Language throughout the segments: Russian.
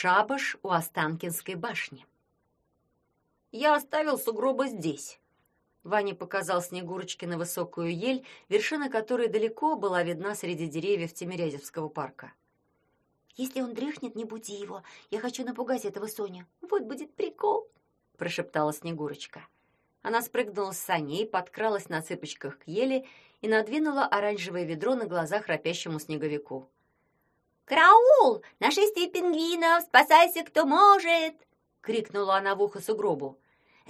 Шабаш у Останкинской башни. Я оставил сугробы здесь. Ваня показал Снегурочке на высокую ель, вершина которой далеко была видна среди деревьев Тимирязевского парка. «Если он дрыхнет, не буди его. Я хочу напугать этого Соня. Вот будет прикол!» — прошептала Снегурочка. Она спрыгнула с саней, подкралась на цыпочках к ели и надвинула оранжевое ведро на глаза храпящему снеговику. «Караул! Нашествие пингвинов! Спасайся, кто может!» — крикнула она в ухо сугробу.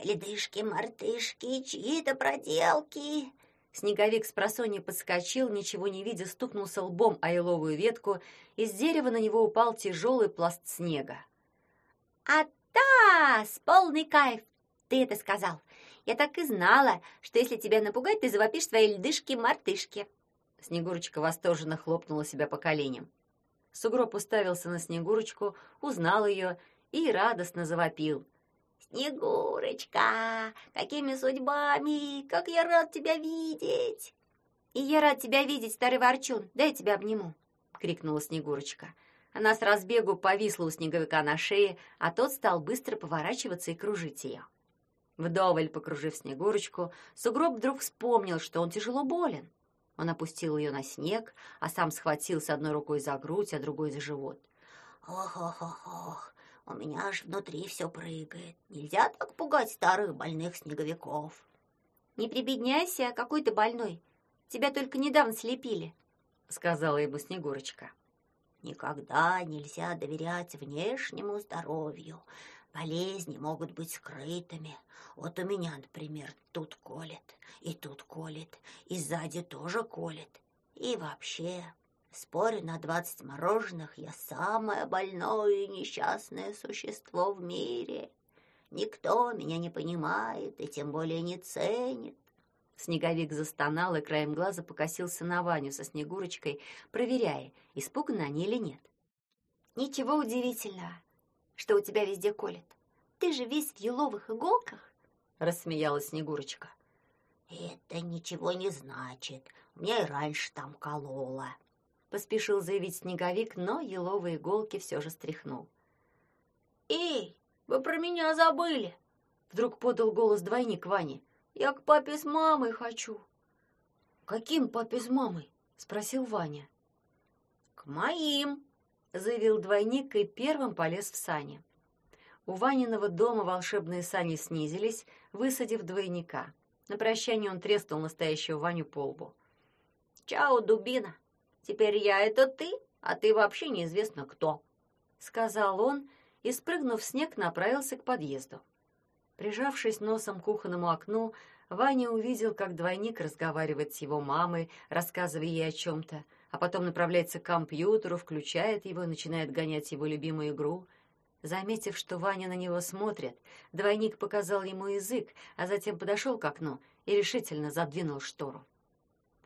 «Ледышки-мартышки, чьи-то проделки!» Снеговик с просонья подскочил, ничего не видя, стукнулся лбом о еловую ветку, и с дерева на него упал тяжелый пласт снега. «А-тас! Полный кайф! Ты это сказал! Я так и знала, что если тебя напугать, ты завопишь свои льдышки-мартышки!» Снегурочка восторженно хлопнула себя по коленям. Сугроб уставился на Снегурочку, узнал ее и радостно завопил. «Снегурочка, какими судьбами! Как я рад тебя видеть!» «И я рад тебя видеть, старый ворчун! Дай я тебя обниму!» — крикнула Снегурочка. Она с разбегу повисла у снеговика на шее, а тот стал быстро поворачиваться и кружить ее. Вдоволь покружив Снегурочку, Сугроб вдруг вспомнил, что он тяжело болен. Он опустил ее на снег, а сам схватился одной рукой за грудь, а другой за живот. «Ох-ох-ох, у меня аж внутри все прыгает. Нельзя так пугать старых больных снеговиков». «Не прибедняйся, какой ты больной. Тебя только недавно слепили», — сказала ему Снегурочка. «Никогда нельзя доверять внешнему здоровью. Болезни могут быть скрытыми. Вот у меня, например, тут колет, и тут колет, и сзади тоже колет. И вообще, спорю на двадцать мороженых, я самое больное и несчастное существо в мире. Никто меня не понимает и тем более не ценит. Снеговик застонал и краем глаза покосился на Ваню со Снегурочкой, проверяя, испуганы они или нет. «Ничего удивительного что у тебя везде колет. Ты же весь в еловых иголках, — рассмеялась Снегурочка. «Это ничего не значит. Меня и раньше там кололо», — поспешил заявить Снеговик, но еловые иголки все же стряхнул. «Эй, вы про меня забыли!» — вдруг подал голос двойник Вани. «Я к папе с мамой хочу». «Каким папе с мамой?» — спросил Ваня. «К моим», заявил двойник и первым полез в сани. У Ваниного дома волшебные сани снизились, высадив двойника. На прощание он треснул настоящего Ваню по лбу. «Чао, дубина! Теперь я — это ты, а ты вообще неизвестно кто!» — сказал он и, спрыгнув в снег, направился к подъезду. Прижавшись носом к кухонному окну, Ваня увидел, как двойник разговаривает с его мамой, рассказывая ей о чем-то, а потом направляется к компьютеру, включает его и начинает гонять его любимую игру. Заметив, что Ваня на него смотрит, двойник показал ему язык, а затем подошел к окну и решительно задвинул штору.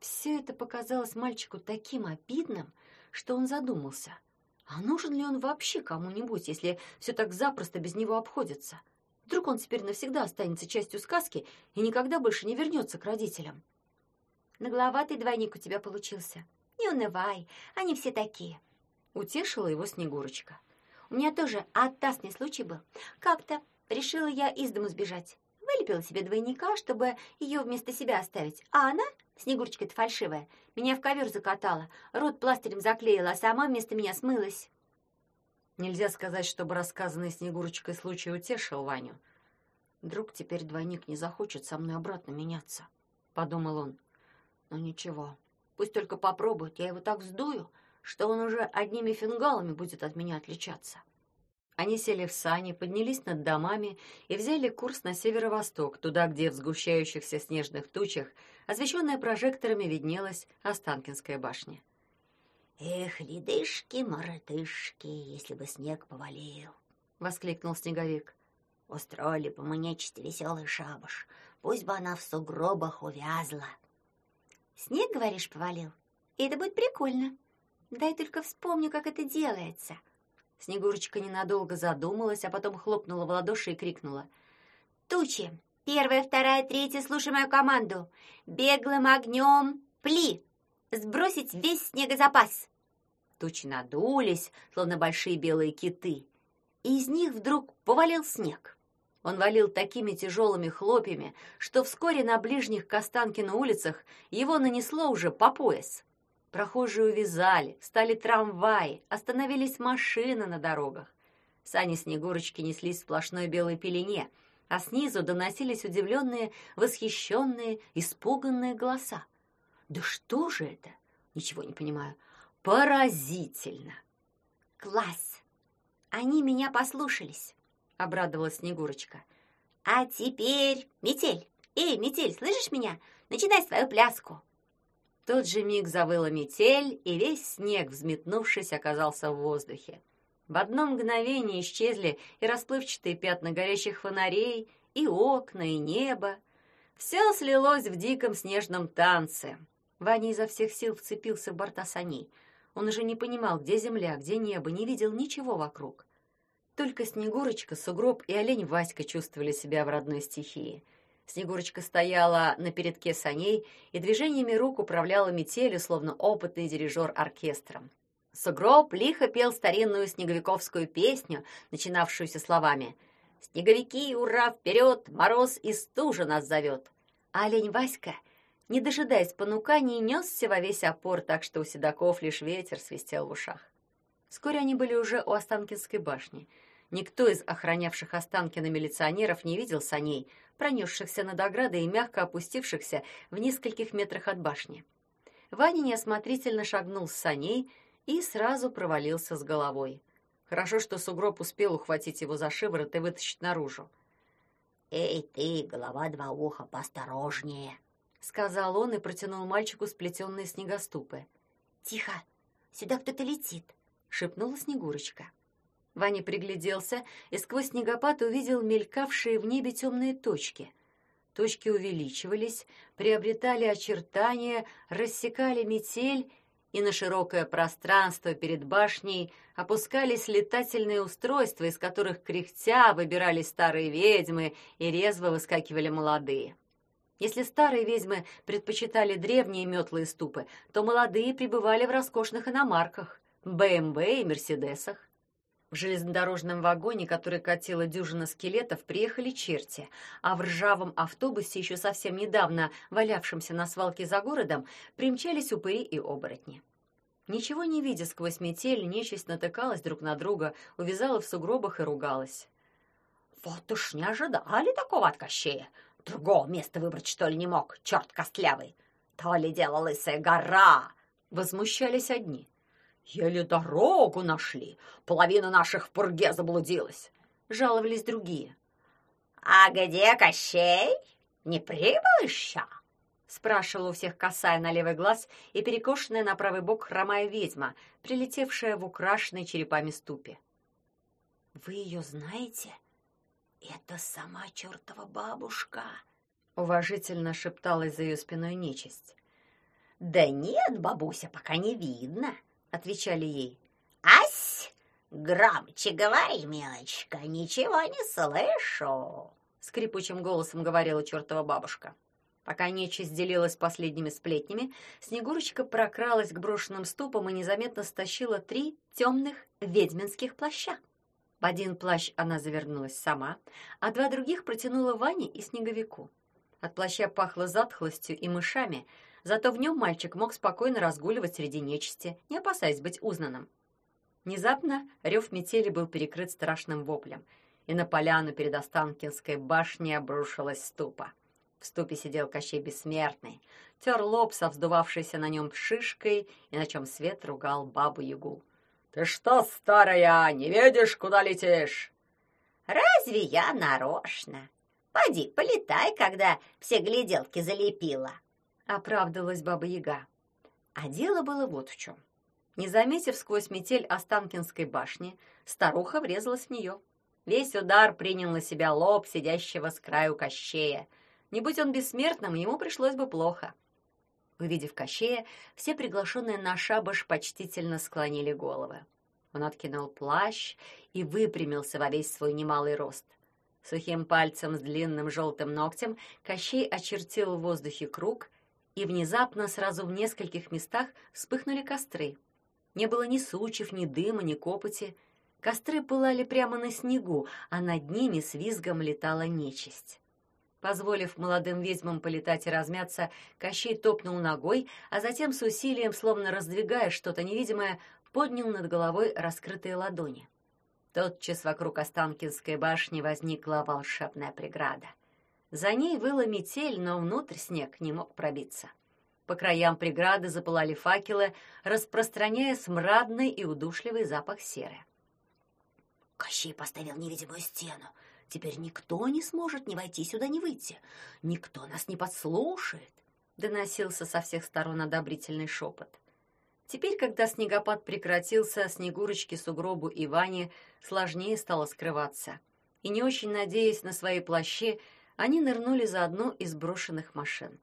Все это показалось мальчику таким обидным, что он задумался, а нужен ли он вообще кому-нибудь, если все так запросто без него обходится? Вдруг он теперь навсегда останется частью сказки и никогда больше не вернется к родителям? Нагловатый двойник у тебя получился, не унывай, они все такие. Утешила его Снегурочка. У меня тоже оттасный случай был. Как-то решила я из дому сбежать. Вылепила себе двойника, чтобы ее вместо себя оставить. А она, Снегурочка-то фальшивая, меня в ковер закатала, рот пластырем заклеила, а сама вместо меня смылась. Нельзя сказать, чтобы рассказанный Снегурочкой случай утешил Ваню. «Вдруг теперь двойник не захочет со мной обратно меняться», — подумал он. «Но ничего, Пусть только попробует, я его так вздую, что он уже одними фингалами будет от меня отличаться. Они сели в сани, поднялись над домами и взяли курс на северо-восток, туда, где в сгущающихся снежных тучах, освещенная прожекторами, виднелась Останкинская башня. «Эх, ледышки-моротышки, если бы снег повалил!» — воскликнул снеговик. «Устроили бы мы веселый шабаш, пусть бы она в сугробах увязла!» Снег, говоришь, повалил? И это будет прикольно. Дай только вспомню, как это делается. Снегурочка ненадолго задумалась, а потом хлопнула в ладоши и крикнула. «Тучи! Первая, вторая, третья, слушай мою команду! Беглым огнем пли! Сбросить весь снегозапас!» Тучи надулись, словно большие белые киты. и из них вдруг повалил снег. Он валил такими тяжелыми хлопьями, что вскоре на ближних к Останкину улицах его нанесло уже по пояс. Прохожие увязали, стали трамваи, остановились машины на дорогах. Сани Снегурочки неслись в сплошной белой пелене, а снизу доносились удивленные, восхищенные, испуганные голоса. «Да что же это? Ничего не понимаю. Поразительно!» «Класс! Они меня послушались!» — обрадовалась Снегурочка. «А теперь, Метель! Эй, Метель, слышишь меня? Начинай свою пляску!» Тот же миг завыла метель, и весь снег, взметнувшись, оказался в воздухе. В одно мгновение исчезли и расплывчатые пятна горящих фонарей, и окна, и небо. Все слилось в диком снежном танце. Ваня изо всех сил вцепился в борта саней. Он уже не понимал, где земля, где небо, не видел ничего вокруг. Только Снегурочка, Сугроб и олень Васька чувствовали себя в родной стихии — Снегурочка стояла на передке саней и движениями рук управляла метелью, словно опытный дирижер оркестром. Сугроб лихо пел старинную снеговиковскую песню, начинавшуюся словами «Снеговики, ура, вперед! Мороз и стужа нас зовет!» А олень Васька, не дожидаясь понуканий, несся во весь опор, так что у седаков лишь ветер свистел в ушах. Вскоре они были уже у Останкинской башни. Никто из охранявших Останкина милиционеров не видел саней, пронесшихся над оградой и мягко опустившихся в нескольких метрах от башни. Ваня неосмотрительно шагнул с саней и сразу провалился с головой. Хорошо, что сугроб успел ухватить его за шиворот и вытащить наружу. «Эй ты, голова два уха, поосторожнее!» — сказал он и протянул мальчику сплетенные снегоступы. «Тихо! Сюда кто-то летит!» — шепнула Снегурочка. Ваня пригляделся и сквозь снегопад увидел мелькавшие в небе темные точки. Точки увеличивались, приобретали очертания, рассекали метель, и на широкое пространство перед башней опускались летательные устройства, из которых кряхтя выбирались старые ведьмы и резво выскакивали молодые. Если старые ведьмы предпочитали древние метлы и ступы, то молодые пребывали в роскошных иномарках, БМВ и Мерседесах. В железнодорожном вагоне, который катила дюжина скелетов, приехали черти, а в ржавом автобусе, еще совсем недавно валявшемся на свалке за городом, примчались упыри и оборотни. Ничего не видя сквозь метель, нечисть натыкалась друг на друга, увязала в сугробах и ругалась. «Вот уж не ожидали такого от Кощея! Другого места выбрать, что ли, не мог, черт костлявый! То ли дело лысая гора!» Возмущались одни. Еле дорогу нашли. Половина наших в пурге заблудилась. Жаловались другие. А где Кощей? Не прибыл еще? Спрашивала у всех косая на левый глаз и перекошенная на правый бок хромая ведьма, прилетевшая в украшенной черепами ступе. «Вы ее знаете? Это сама чертова бабушка!» Уважительно шептала за ее спиной нечисть. «Да нет, бабуся, пока не видно!» Отвечали ей. «Ась! Громче говори, мелочка, ничего не слышу!» Скрипучим голосом говорила чертова бабушка. Пока нечисть делилась последними сплетнями, Снегурочка прокралась к брошенным ступам и незаметно стащила три темных ведьминских плаща. В один плащ она завернулась сама, а два других протянула Ване и Снеговику. От плаща пахло затхлостью и мышами, Зато в нем мальчик мог спокойно разгуливать среди нечисти, не опасаясь быть узнанным. Внезапно рев метели был перекрыт страшным воплем, и на поляну перед Останкинской башней обрушилась ступа. В ступе сидел Кощей Бессмертный, тер лоб со вздувавшейся на нем шишкой, и на чем свет ругал бабу-ягу. «Ты что, старая, не видишь, куда летишь?» «Разве я нарочно? Поди, полетай, когда все гляделки залепила!» Оправдывалась Баба Яга. А дело было вот в чем. Не заметив сквозь метель Останкинской башни, старуха врезалась в нее. Весь удар принял на себя лоб сидящего с краю Кощея. Не будь он бессмертным, ему пришлось бы плохо. Увидев Кощея, все приглашенные на шабаш почтительно склонили головы. Он откинул плащ и выпрямился во весь свой немалый рост. Сухим пальцем с длинным желтым ногтем Кощей очертил в воздухе круг — и внезапно сразу в нескольких местах вспыхнули костры. Не было ни сучьев, ни дыма, ни копоти. Костры пылали прямо на снегу, а над ними с визгом летала нечисть. Позволив молодым ведьмам полетать и размяться, Кощей топнул ногой, а затем с усилием, словно раздвигая что-то невидимое, поднял над головой раскрытые ладони. Тотчас вокруг Останкинской башни возникла волшебная преграда. За ней выла метель, но внутрь снег не мог пробиться. По краям преграды запылали факелы, распространяя смрадный и удушливый запах серы. Кощей поставил невидимую стену. Теперь никто не сможет ни войти сюда, ни выйти. Никто нас не подслушает. Доносился со всех сторон одобрительный шепот. Теперь, когда снегопад прекратился, Снегурочке, Сугробу и Ване сложнее стало скрываться. И не очень надеясь на свои плащи, они нырнули за одну из брошенных машин.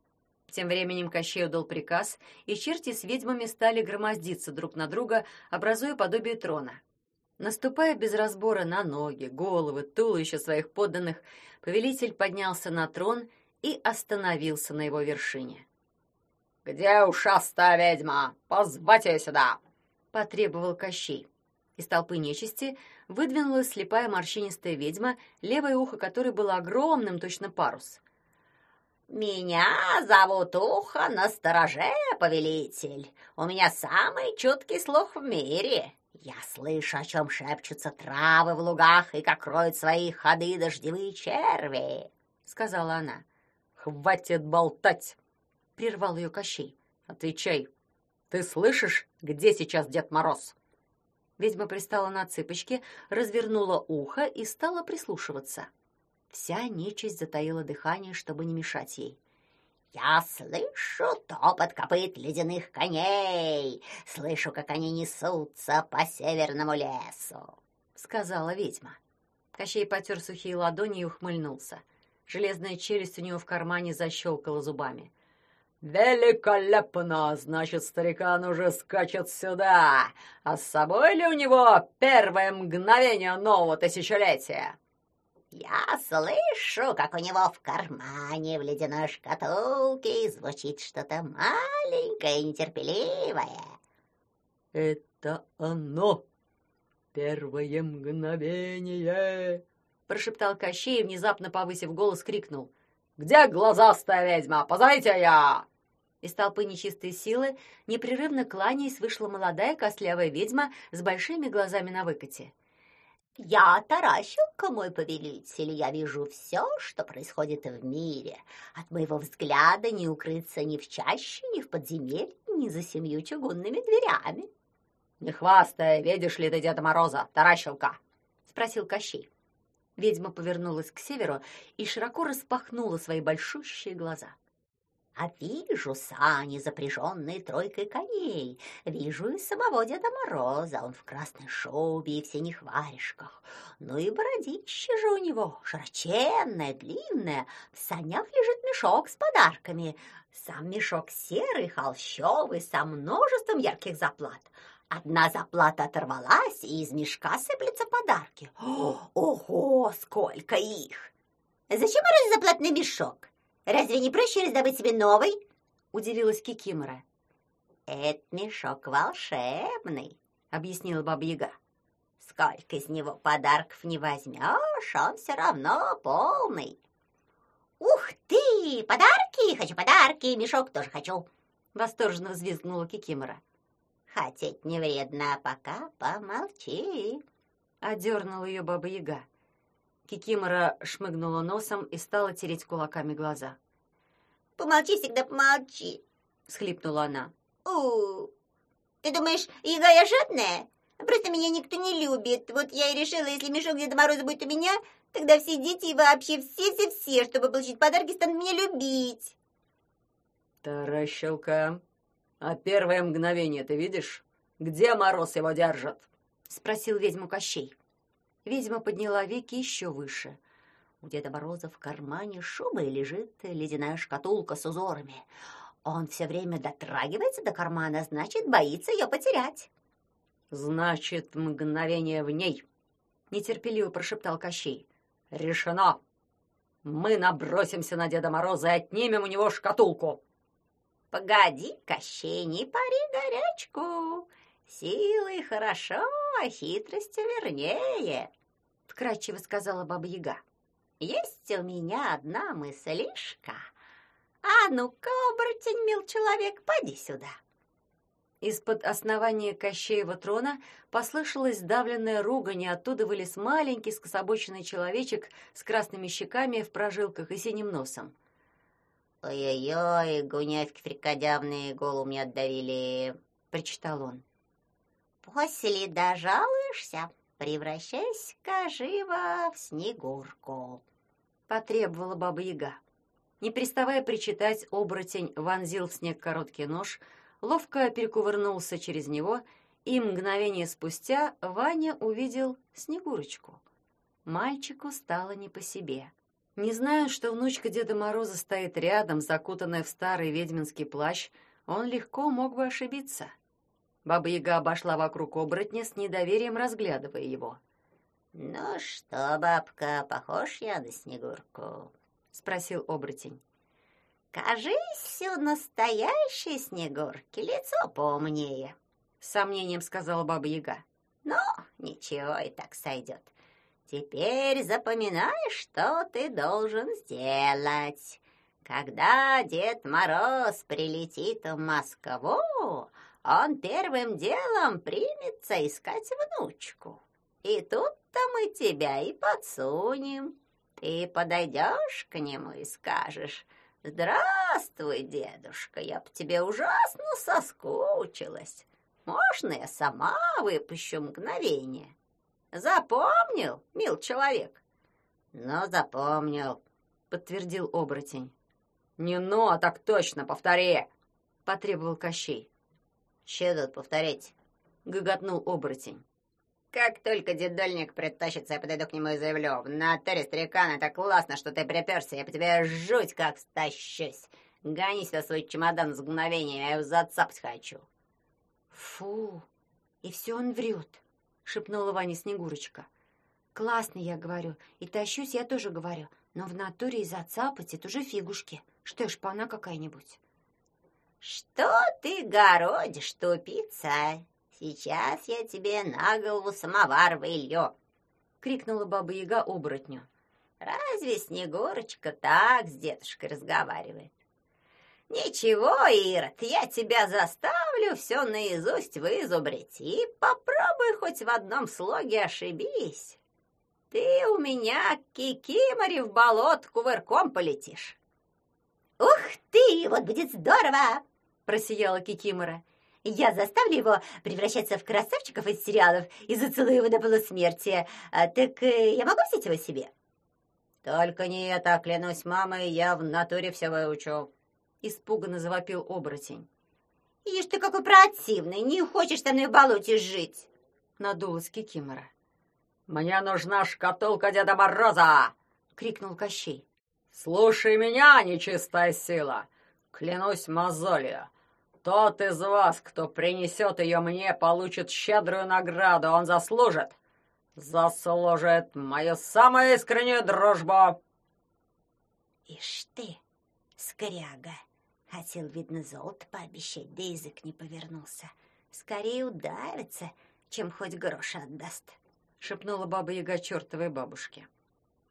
Тем временем Кощей дал приказ, и черти с ведьмами стали громоздиться друг на друга, образуя подобие трона. Наступая без разбора на ноги, головы, туловища своих подданных, повелитель поднялся на трон и остановился на его вершине. «Где ушастая ведьма? Позвать ее сюда!» — потребовал Кощей. Из толпы нечисти выдвинулась слепая морщинистая ведьма, левое ухо которой было огромным, точно парус. «Меня зовут Ухо на стороже, повелитель. У меня самый чуткий слух в мире. Я слышу, о чем шепчутся травы в лугах и как роют свои ходы дождевые черви», — сказала она. «Хватит болтать!» прервал ее Кощей. Отвечай. Ты слышишь, где сейчас Дед Мороз? Ведьма пристала на цыпочки, развернула ухо и стала прислушиваться. Вся нечисть затаила дыхание, чтобы не мешать ей. «Я слышу топот копыт ледяных коней, слышу, как они несутся по северному лесу», — сказала ведьма. Кощей потер сухие ладони и ухмыльнулся. Железная челюсть у него в кармане защелкала зубами. «Великолепно! Значит, старикан уже скачет сюда! А с собой ли у него первое мгновение нового тысячелетия?» «Я слышу, как у него в кармане в ледяной шкатулке звучит что-то маленькое и нетерпеливое». «Это оно! Первое мгновение!» прошептал Кощей и, внезапно повысив голос, крикнул. «Где глазастая ведьма? Позовите я!» Из толпы нечистой силы, непрерывно кланяясь, вышла молодая костлявая ведьма с большими глазами на выкате. «Я Таращенко, мой повелитель, я вижу все, что происходит в мире. От моего взгляда не укрыться ни в чаще, ни в подземелье, ни за семью чугунными дверями». «Не хвастай, видишь ли ты Деда Мороза, Таращенко?» — спросил Кощей. Ведьма повернулась к северу и широко распахнула свои большущие глаза. «А вижу сани, запряженные тройкой коней. Вижу и самого Деда Мороза. Он в красной шубе и в синих варежках. Ну и бородище же у него, широченное, длинное. В санях лежит мешок с подарками. Сам мешок серый, холщовый, со множеством ярких заплат. Одна заплата оторвалась, и из мешка сыплются подарки. Ого, сколько их! Зачем ради заплатный мешок? Разве не проще раздобыть себе новый? Удивилась Кикимора. Это мешок волшебный, объяснила Баба-Яга. Сколько из него подарков не возьмешь, он все равно полный. «Ух ты! Подарки! Хочу подарки! Мешок тоже хочу!» Восторженно взвизгнула Кикимора. Хотеть не вредно, а пока помолчи. Одернула ее баба-яга. Кикимора шмыгнула носом и стала тереть кулаками глаза. «Помолчи всегда, помолчи!» — схлипнула она. «У, ты думаешь, яга я жадная? Просто меня никто не любит. Вот я и решила, если мешок Деда Мороза будет у меня, тогда все дети и вообще все-все-все, чтобы получить подарки, станут меня любить». «Таращелка, а первое мгновение ты видишь? Где Мороз его держит?» — спросил ведьму Кощей. Ведьма подняла веки еще выше. У Деда Мороза в кармане шубы лежит ледяная шкатулка с узорами. Он все время дотрагивается до кармана, значит, боится ее потерять. «Значит, мгновение в ней!» — нетерпеливо прошептал Кощей. «Решено! Мы набросимся на Деда Мороза и отнимем у него шкатулку!» Погоди, Кощей, не пари горячку. Силой хорошо а хитростью вернее, — вкратчиво сказала Баба Яга. Есть у меня одна мыслишка. А ну-ка, оборотень, мил человек, поди сюда. Из-под основания Кощеева трона послышалась давленная ругань, и оттуда вылез маленький скособоченный человечек с красными щеками в прожилках и синим носом. «Ой-ой-ой, гунявки фрикодявные голову мне отдавили», — прочитал он. «После дожалуешься, превращайся-ка живо в Снегурку», — потребовала Баба Яга. Не переставая причитать, оборотень вонзил в снег короткий нож, ловко перекувырнулся через него, и мгновение спустя Ваня увидел Снегурочку. Мальчику стало не по себе. Не зная, что внучка Деда Мороза стоит рядом, закутанная в старый ведьминский плащ, он легко мог бы ошибиться. Баба-яга обошла вокруг оборотня с недоверием, разглядывая его. «Ну что, бабка, похож я на Снегурку?» — спросил оборотень. «Кажись, все настоящие Снегурки, лицо поумнее», — с сомнением сказала Баба-яга. «Ну, ничего, и так сойдет. Теперь запоминай, что ты должен сделать. Когда Дед Мороз прилетит в Москву, он первым делом примется искать внучку. И тут-то мы тебя и подсунем. Ты подойдешь к нему и скажешь, «Здравствуй, дедушка, я по тебе ужасно соскучилась. Можно я сама выпущу мгновение?» Запомнил, мил человек? Ну, запомнил, подтвердил оборотень. Не ну, а так точно, повтори, потребовал Кощей. Че тут повторить? гоготнул оборотень. Как только дедольник притащится, я подойду к нему и заявлю. В натуре старикан, это классно, что ты приперся. Я по тебе жуть как стащусь. Гони сюда свой чемодан с мгновением, я его зацапать хочу. Фу, и все он врет шепнула Ваня Снегурочка. Классно, я говорю, и тащусь я тоже говорю, но в натуре и зацапать это уже фигушки. Что ж, шпана какая-нибудь. Что ты городишь, тупица? Сейчас я тебе на голову самовар вылью, крикнула баба Яга оборотню. Разве Снегурочка так с дедушкой разговаривает? «Ничего, Ирод, я тебя заставлю все наизусть вызубрить, и попробуй хоть в одном слоге ошибись. Ты у меня, кикимори, в болот кувырком полетишь». «Ух ты, вот будет здорово!» — просияла Кикимора. «Я заставлю его превращаться в красавчиков из сериалов и зацелую его до полусмерти. А, так э, я могу взять его себе?» «Только не это, клянусь мамой, я в натуре все выучу», — испуганно завопил оборотень. «Ишь ты какой противный! Не хочешь со мной в болоте жить!» — надулась Кикимора. «Мне нужна шкатулка Деда Мороза!» — крикнул Кощей. «Слушай меня, нечистая сила! Клянусь мозолью, тот из вас, кто принесет ее мне, получит щедрую награду, он заслужит! Заслужит мою самую искреннюю дружбу!» «Ишь ты, скряга!» Хотел, видно, золото пообещать, да язык не повернулся. Скорее ударится, чем хоть грош отдаст. Шепнула баба-яга чертовой бабушке.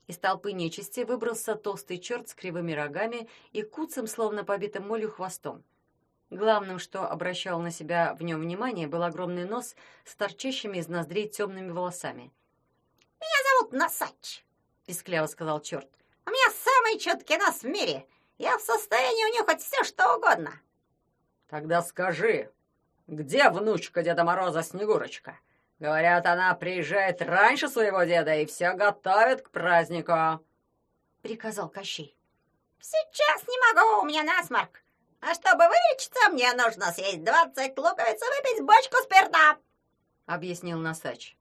Из толпы нечисти выбрался толстый черт с кривыми рогами и куцем, словно побитым молью, хвостом. Главным, что обращал на себя в нем внимание, был огромный нос с торчащими из ноздрей темными волосами. «Меня зовут Носач», — пискляво сказал черт. «У меня самый четкий нос в мире. Я в состоянии унюхать все, угодно. Тогда скажи, где внучка Деда Мороза Снегурочка? Говорят, она приезжает раньше своего деда и все готовит к празднику. Приказал Кощей. Сейчас не могу, у меня насморк. А чтобы вылечиться, мне нужно съесть двадцать луковиц и выпить бочку спирта. Объяснил Носач.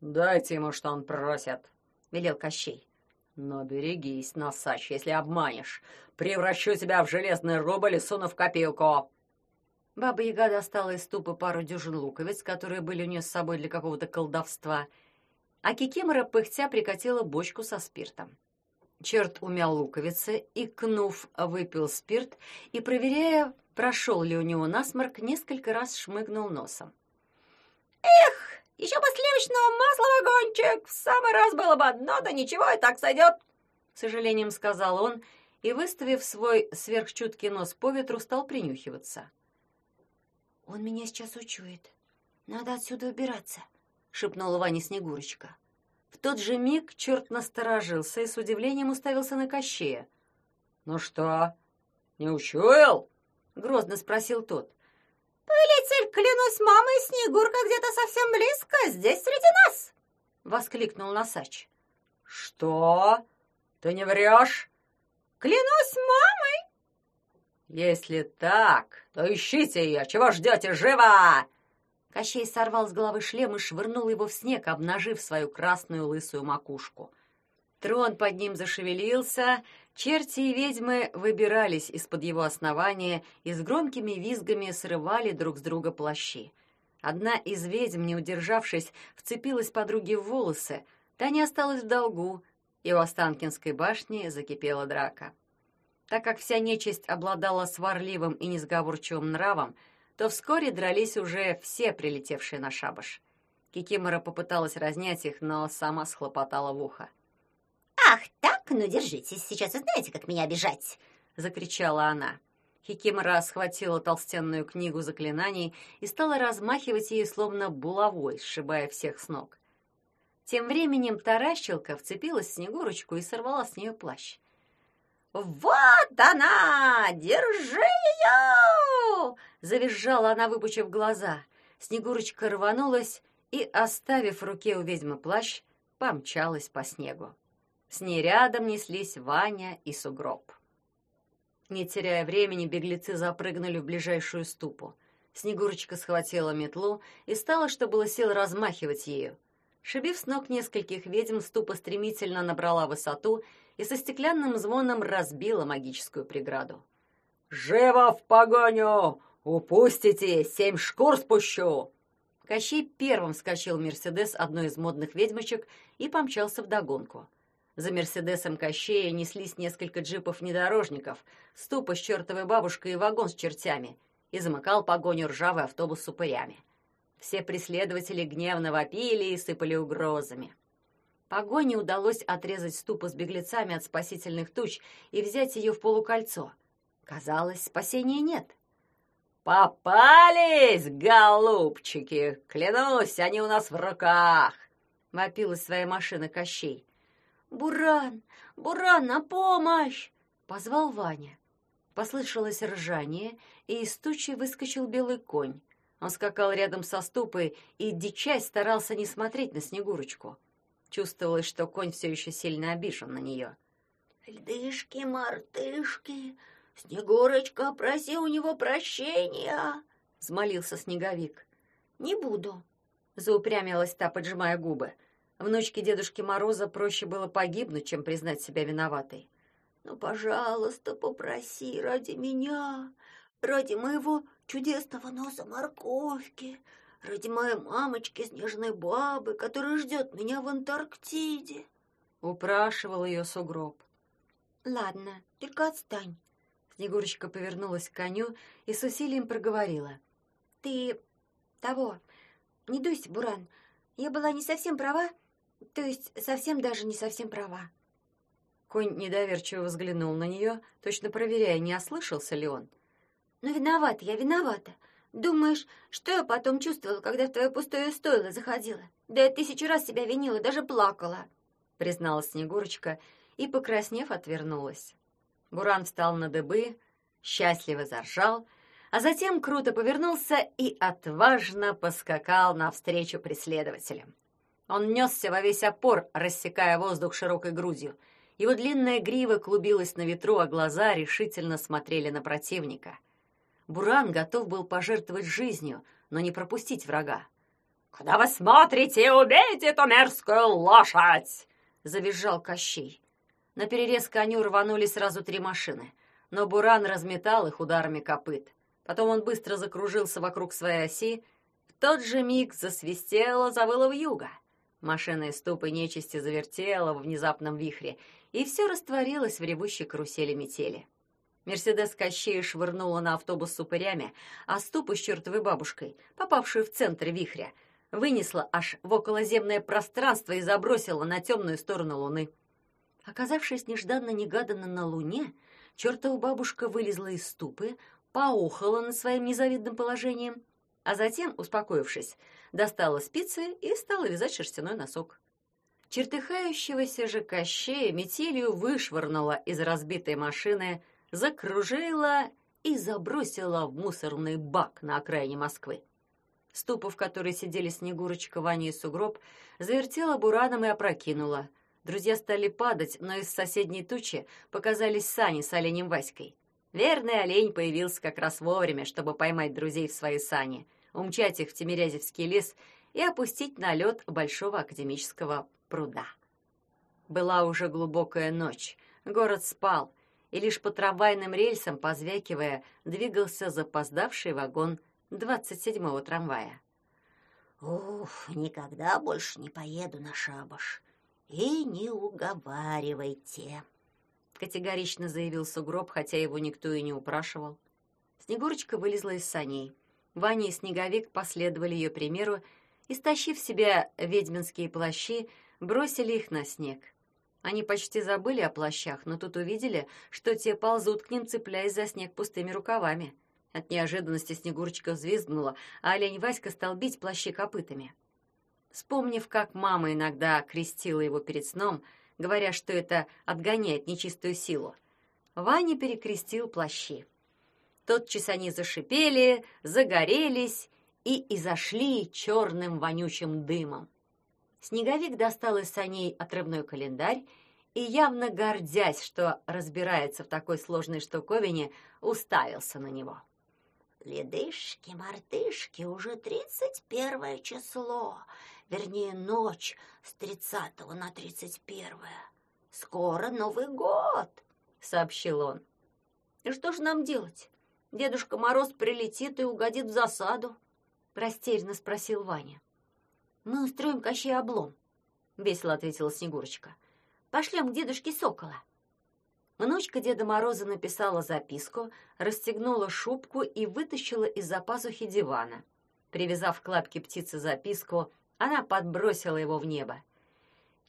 Дайте ему, что он просит, велел Кощей. Но берегись, Носач, если обманешь. Превращу тебя в железный рубль и суну в копилку. Баба-яга достала из тупы пару дюжин луковиц, которые были у нее с собой для какого-то колдовства, а Кикимора пыхтя прикатила бочку со спиртом. Черт умял луковицы и, кнув, выпил спирт и, проверяя, прошел ли у него насморк, несколько раз шмыгнул носом. «Эх, Еще бы сливочного масла вагончик! В самый раз было бы одно, да ничего, и так сойдет!» С сожалением сказал он и, выставив свой сверхчуткий нос по ветру, стал принюхиваться. «Он меня сейчас учует. Надо отсюда убираться», — шепнула Ваня Снегурочка. В тот же миг черт насторожился и с удивлением уставился на Кощея. «Ну что, не учуял?» — грозно спросил тот. «Повелитель, клянусь, мама и Снегурка где-то совсем близко, здесь среди нас!» — воскликнул Носач. «Что? Ты не врешь?» «Клянусь мамой!» «Если так, то ищите ее! Чего ждете? Живо!» Кощей сорвал с головы шлем и швырнул его в снег, обнажив свою красную лысую макушку. Трон под ним зашевелился, черти и ведьмы выбирались из-под его основания и с громкими визгами срывали друг с друга плащи. Одна из ведьм, не удержавшись, вцепилась подруге в волосы, та не осталась в долгу, и у Останкинской башни закипела драка. Так как вся нечисть обладала сварливым и несговорчивым нравом, то вскоре дрались уже все прилетевшие на шабаш. Кикимора попыталась разнять их, но сама схлопотала в ухо. «Ах так? Ну, держитесь, сейчас узнаете, как меня обижать!» — закричала она. Хикимора схватила толстенную книгу заклинаний и стала размахивать ею словно булавой, сшибая всех с ног. Тем временем Таращилка вцепилась в Снегурочку и сорвала с нее плащ. «Вот она! Держи ее!» Завизжала она, выпучив глаза. Снегурочка рванулась и, оставив в руке у ведьмы плащ, помчалась по снегу. С ней рядом неслись Ваня и Сугроб. Не теряя времени, беглецы запрыгнули в ближайшую ступу. Снегурочка схватила метлу и стала, что было сил, размахивать ею. Шибив с ног нескольких ведьм, ступа стремительно набрала высоту и со стеклянным звоном разбила магическую преграду. «Живо в погоню! Упустите, семь шкур спущу!» Кощей первым вскочил «Мерседес» одной из модных ведьмочек и помчался вдогонку. За «Мерседесом» Кощея неслись несколько джипов-внедорожников, ступа с чертовой бабушкой и вагон с чертями, и замыкал погоню ржавый автобус с упырями. Все преследователи гневно вопили и сыпали угрозами. Погоне удалось отрезать ступу с беглецами от спасительных туч и взять ее в полукольцо. Казалось, спасения нет. «Попались, голубчики! Клянусь, они у нас в руках!» — вопил из своей машины Кощей. «Буран! Буран, на помощь!» — позвал Ваня. Послышалось ржание, и из тучи выскочил белый конь. Он скакал рядом со ступой и, дичась, старался не смотреть на Снегурочку. Чувствовалось, что конь все еще сильно обижен на нее. «Льдышки, мартышки, Снегурочка, проси у него прощения!» — взмолился Снеговик. «Не буду», — заупрямилась та, поджимая губы. Внучке Дедушки Мороза проще было погибнуть, чем признать себя виноватой. «Ну, пожалуйста, попроси ради меня, ради моего чудесного носа морковки, ради моей мамочки снежной бабы, которая ждет меня в Антарктиде. Упрашивал ее сугроб. Ладно, только отстань. Снегурочка повернулась к коню и с усилием проговорила. Ты того, не дуйся, Буран. Я была не совсем права, то есть совсем даже не совсем права. Конь недоверчиво взглянул на нее, точно проверяя, не ослышался ли он. «Ну, виновата я, виновата. Думаешь, что я потом чувствовала, когда в твое пустое стойло заходила? Да я тысячу раз себя винила, даже плакала», — призналась Снегурочка и, покраснев, отвернулась. Буран встал на дыбы, счастливо заржал, а затем круто повернулся и отважно поскакал навстречу преследователям. Он несся во весь опор, рассекая воздух широкой грудью. Его длинная грива клубилась на ветру, а глаза решительно смотрели на противника — Буран готов был пожертвовать жизнью, но не пропустить врага. «Куда вы смотрите? Убейте эту мерзкую лошадь!» — завизжал Кощей. На перерез коню рванули сразу три машины, но Буран разметал их ударами копыт. Потом он быстро закружился вокруг своей оси. В тот же миг засвистело, завыло вьюга. Машина из ступы нечисти завертела в внезапном вихре, и все растворилось в ревущей карусели метели. Мерседес Кощея швырнула на автобус с упырями, а ступу с чертовой бабушкой, попавшую в центр вихря, вынесла аж в околоземное пространство и забросила на темную сторону Луны. Оказавшись нежданно-негаданно на Луне, чертова бабушка вылезла из ступы, поохала над своим незавидным положением, а затем, успокоившись, достала спицы и стала вязать шерстяной носок. Чертыхающегося же Кощея метелью вышвырнула из разбитой машины, закружила и забросила в мусорный бак на окраине Москвы. Ступу, в которой сидели Снегурочка, Ваня и Сугроб, завертела бураном и опрокинула. Друзья стали падать, но из соседней тучи показались сани с оленем Васькой. Верный олень появился как раз вовремя, чтобы поймать друзей в свои сани, умчать их в Тимирязевский лес и опустить на лед большого академического пруда. Была уже глубокая ночь, город спал, и лишь по трамвайным рельсам, позвякивая, двигался запоздавший вагон 27-го трамвая. «Уф, никогда больше не поеду на шабаш. И не уговаривайте», категорично заявил сугроб, хотя его никто и не упрашивал. Снегурочка вылезла из саней. Ваня и Снеговик последовали ее примеру и, стащив себя ведьминские плащи, бросили их на снег. Они почти забыли о плащах, но тут увидели, что те ползут к ним, цепляясь за снег пустыми рукавами. От неожиданности Снегурочка взвизгнула, а олень Васька стал бить плащи копытами. Вспомнив, как мама иногда крестила его перед сном, говоря, что это отгоняет нечистую силу. Ваня перекрестил плащи. Тотчас они зашипели, загорелись и изошли черным вонючим дымом. Снеговик достал из саней отрывной календарь и, явно гордясь, что разбирается в такой сложной штуковине, уставился на него. «Ледышки-мартышки, уже тридцать первое число вернее, ночь с тридцатого на тридцать первое. Скоро Новый год, сообщил он. И что же нам делать? Дедушка Мороз прилетит и угодит в засаду, растерянно спросил Ваня. Мы устроим Кощей облом, весело ответила Снегурочка. Пошлем к дедушке Сокола. Внучка Деда Мороза написала записку, расстегнула шубку и вытащила из-за пазухи дивана. Привязав к лапке птицы записку она подбросила его в небо.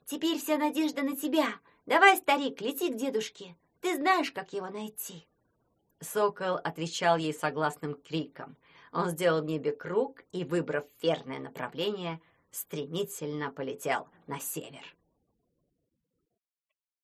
«Теперь вся надежда на тебя. Давай, старик, лети к дедушке. Ты знаешь, как его найти». Сокол отвечал ей согласным криком. Он сделал в небе круг и, выбрав верное направление, стремительно полетел на север.